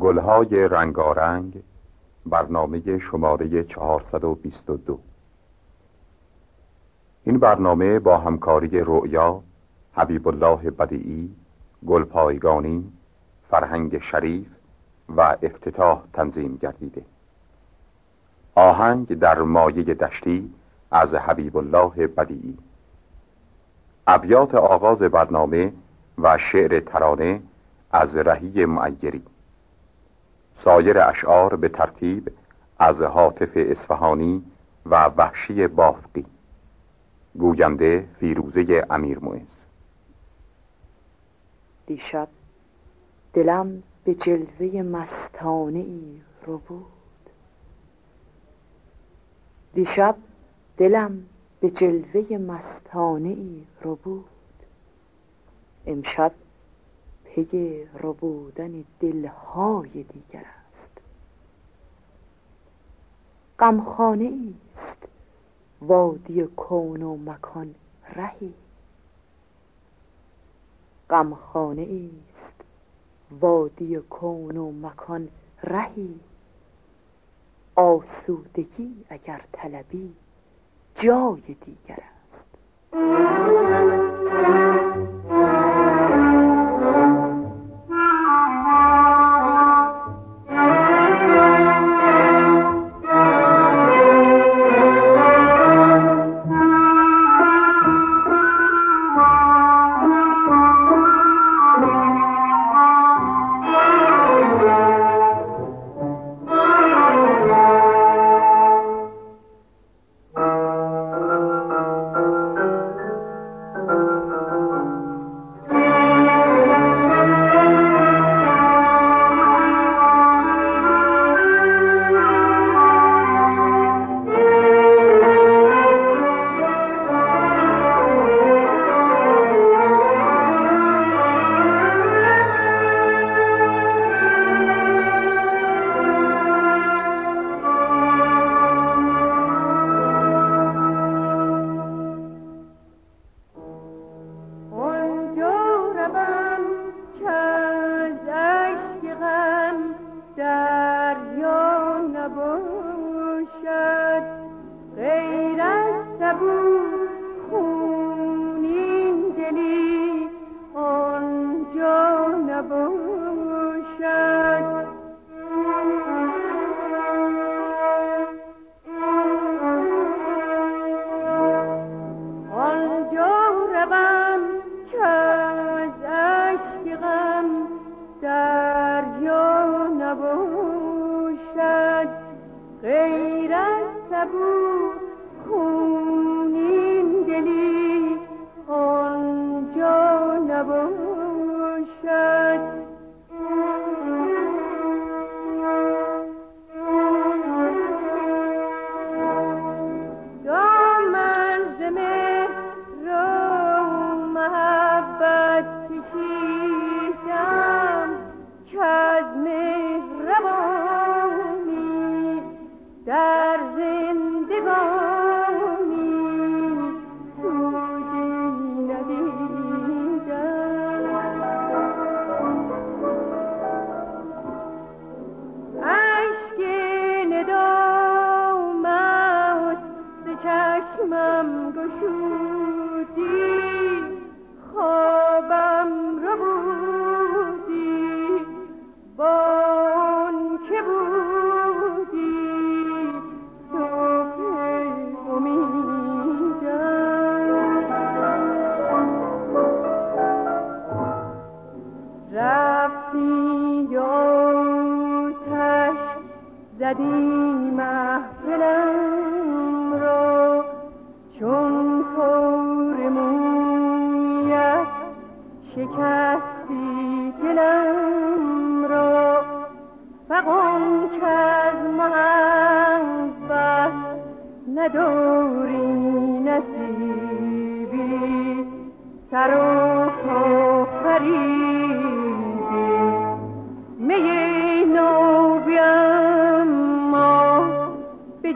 گلهای رنگارنگ برنامه شماره 422 این برنامه با همکاری رؤیا حبیب الله بدیعی گلپایگانی فرهنگ شریف و افتتاح تنظیم گردیده. آهنگ در مایه دشتی از حبیب الله بدیعی. ابیات آغاز برنامه و شعر ترانه از رهی معیری. سایر اشعار به ترتیب از حاطف اصفهانی و وحشی بافقی. گوینده فیروزه امیر مویز دیشب دلم به جلوه مستانه ای رو بود. دیشب دلم به جلوه مستانه ای رو بود. امشب پی ربودن دلهای دیگر است. غمخانه است. وادی کون و مکان رهی. غمخانه است. وادی کون و مکان رهی. آسودگی اگر طلبی جای دیگر است. چشمم گشودی خوابم رو بودی با اون که بودی صبح امیدم. رفتی یا تش زدی. نداری نصیبی. سر و خریدی. فریبی می نو ما به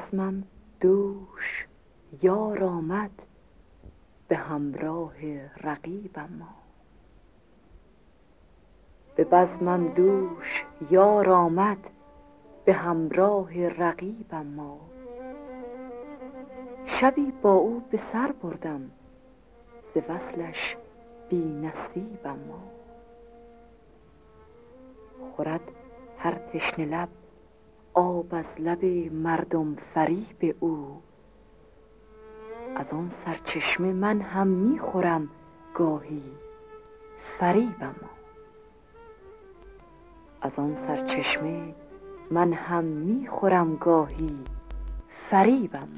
بزمم دوش یار آمد به همراه رقیبم ما به بزمم دوش یار آمد به همراه رقیبم ما شبی با او به سر بردم ز وصلش بی نصیبم ما خورد هر تشنه لب آب از لب مردم فریب او. از آن سرچشمه من هم می‌خورم گاهی فریبم. از آن سرچشمه من هم می‌خورم گاهی فریبم.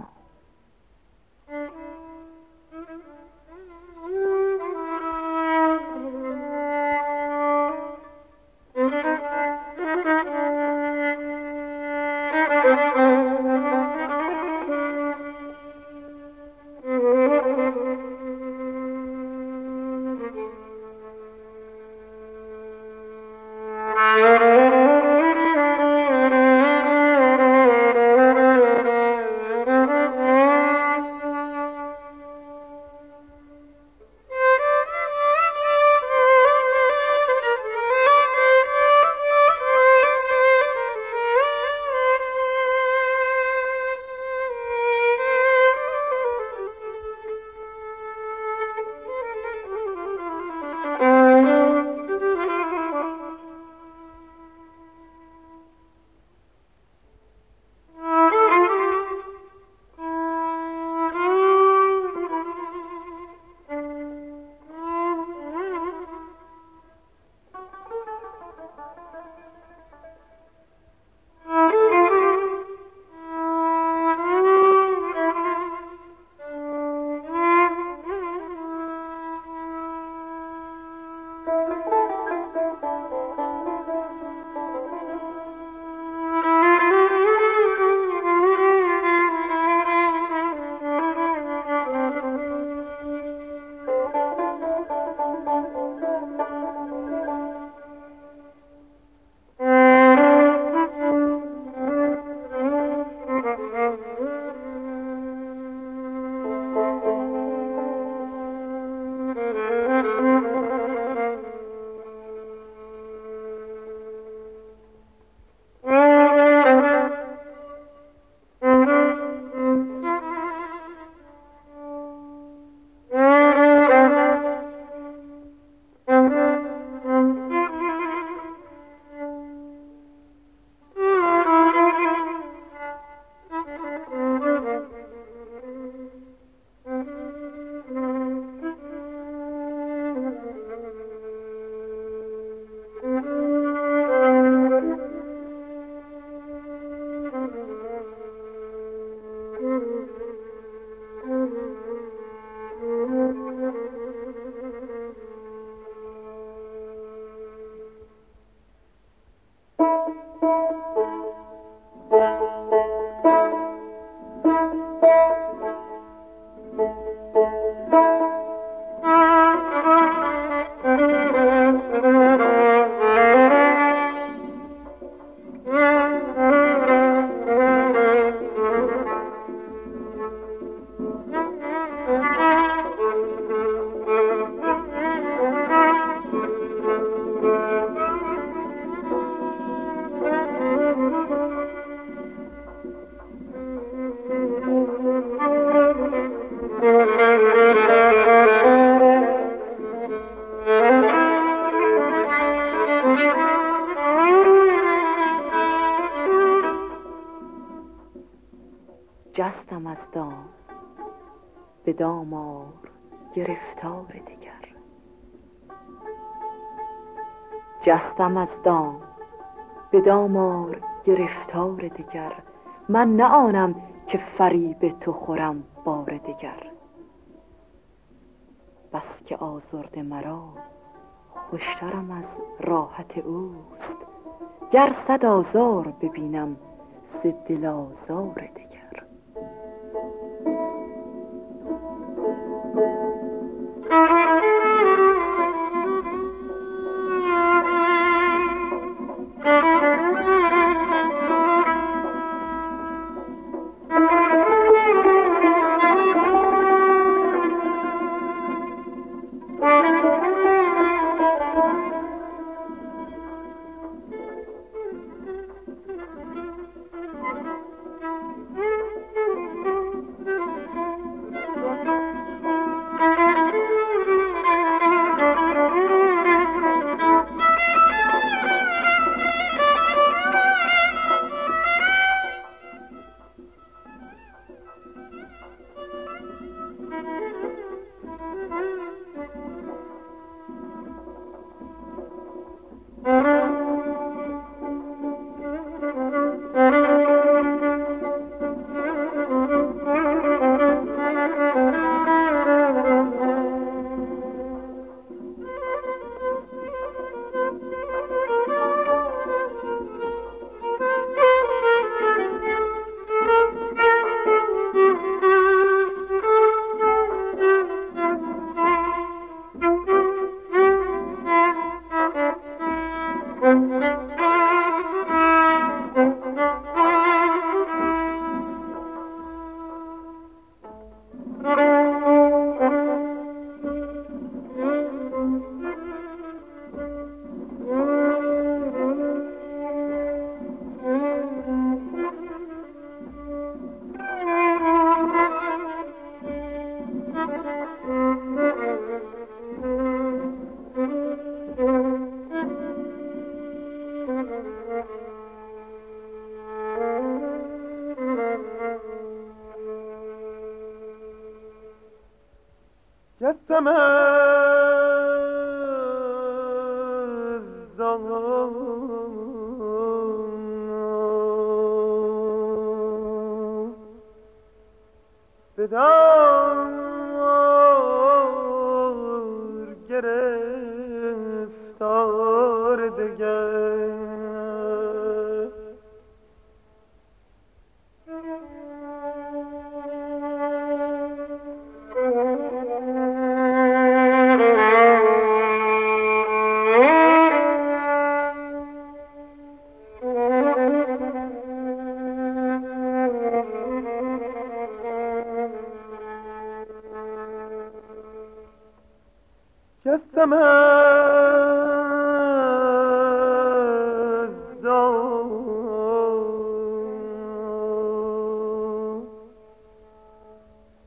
جستم از دام به دامار گرفتار دگر. من نه آنم که فریب تو خورم بار دگر. بس که آزرد مرا خوشترم از راحت اوست. گر صد آزار ببینم ز دل آزار دگر. Yettemez dalına Bedava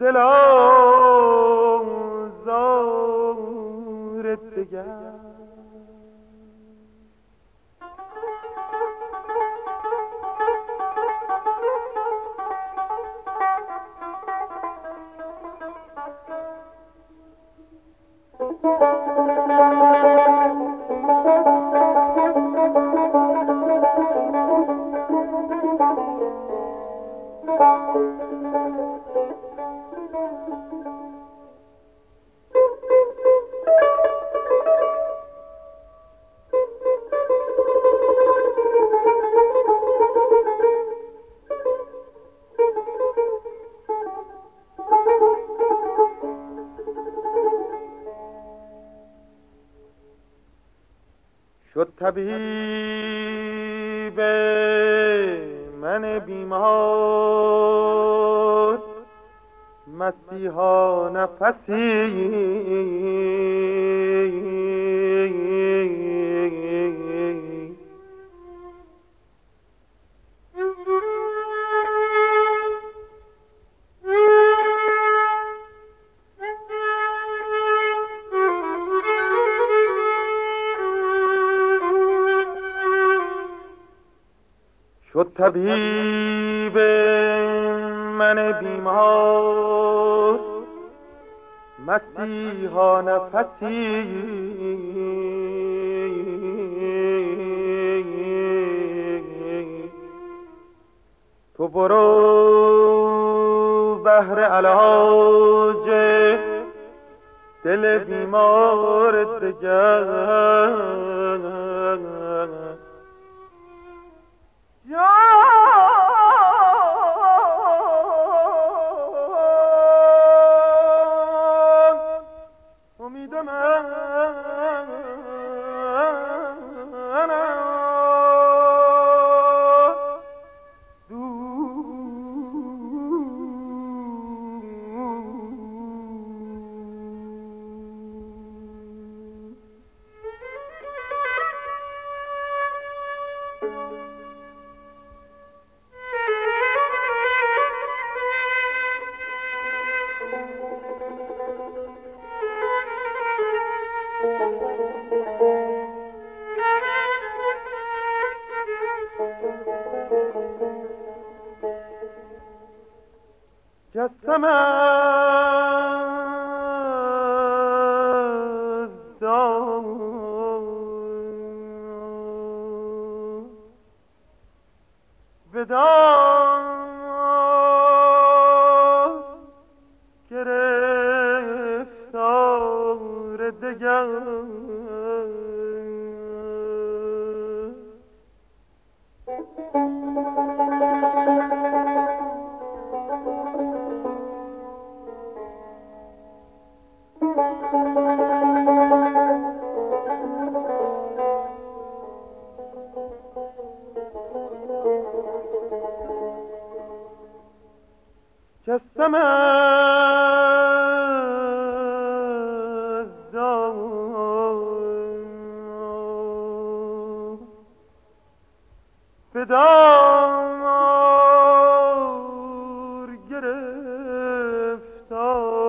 ز طبیب من بیمار مسیحا نفسی. طبیب من بیمار مسیحا نفسی. تو برو بهر علاج دل بیمار دگر.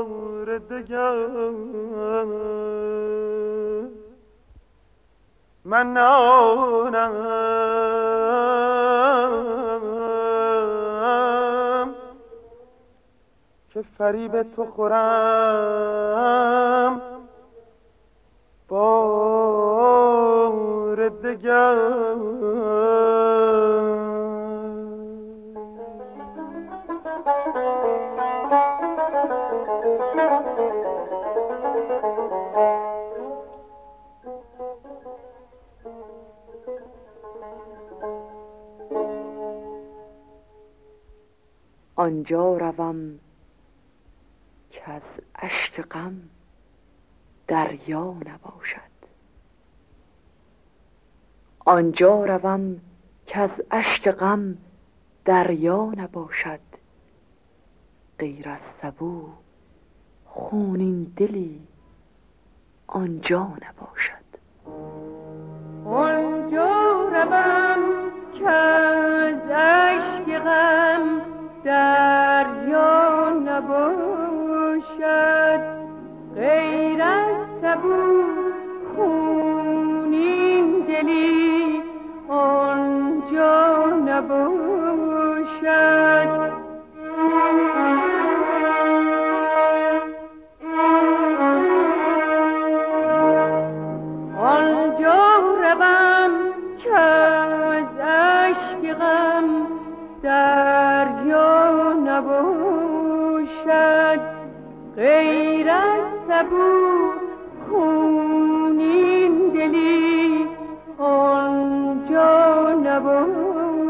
گرفتار دگر. من آنم که فریب تو خورم. بار دگر. آنجا روم که از اشک غم دریا نباشد. آنجا روم که از اشک غم دریا نباشد. غیر از سبو خونین دلی آنجا نباشد. آنجا روم که نباشد غیر از سبو خونین دلی آنجا نباشد. سبو خونین دلی آنجا نباشد.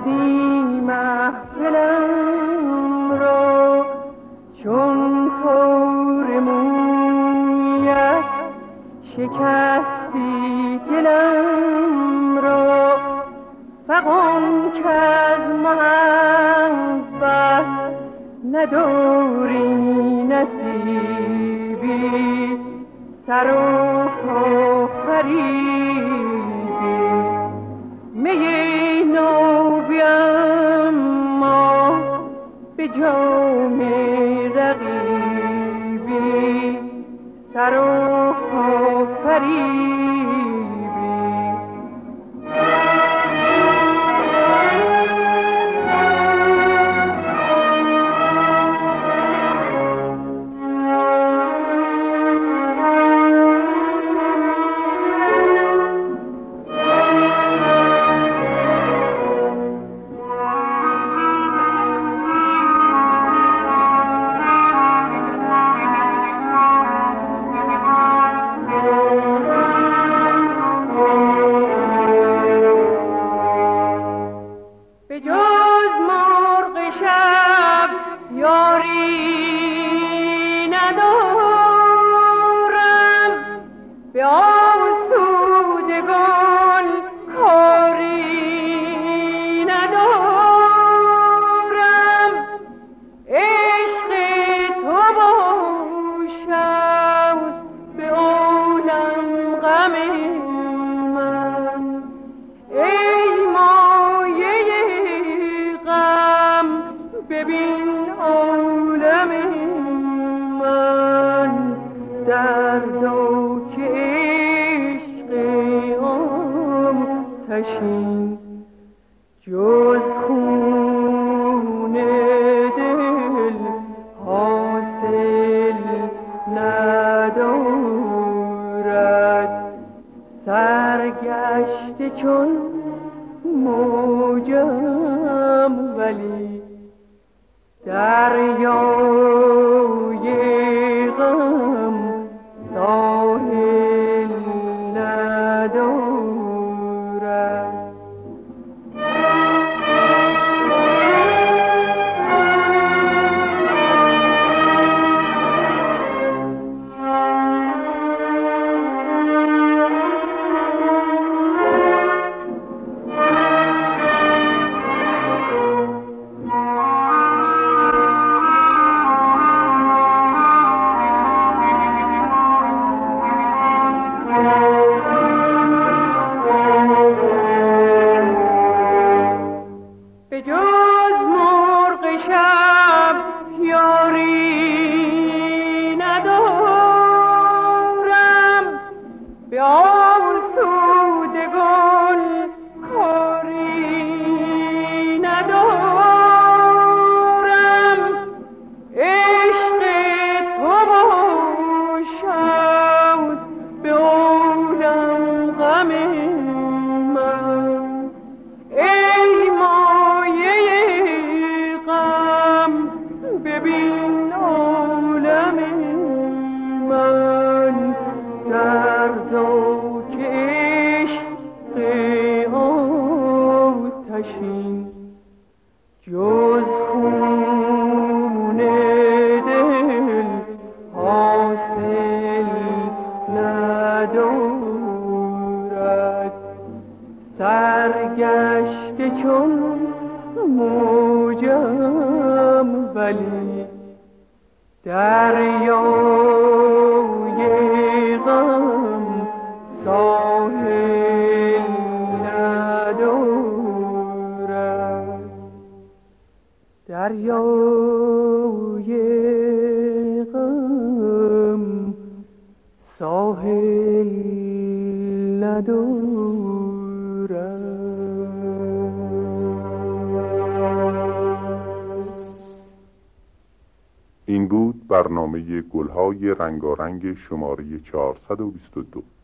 زدی محفلم را چون تور مویت شکستی دلم را فقام که از محبت نداری نصیبی سر و جام رقیبی سر و ببین عالم من در دوک عشق آم تشین جز خون دل حاصل ندارد. سرگشت چون شماره 422